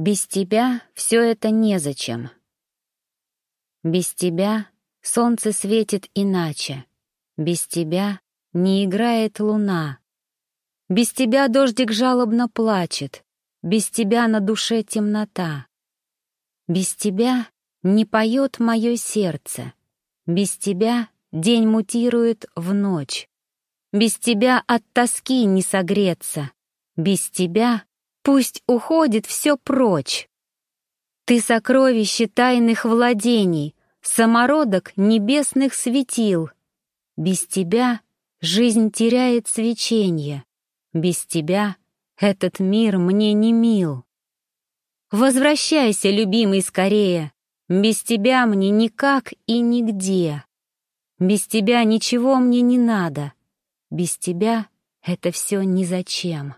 Без тебя все это незачем. Без тебя солнце светит иначе. Без тебя не играет луна. Без тебя дождик жалобно плачет. Без тебя на душе темнота. Без тебя не поет мое сердце. Без тебя день мутирует в ночь. Без тебя от тоски не согреться. Без тебя пусть уходит все прочь. Ты сокровище тайных владений, самородок небесных светил. Без тебя жизнь теряет свечение. Без тебя этот мир мне не мил. Возвращайся, любимый, скорее. Без тебя мне никак и нигде. Без тебя ничего мне не надо. Без тебя это все ни зачем.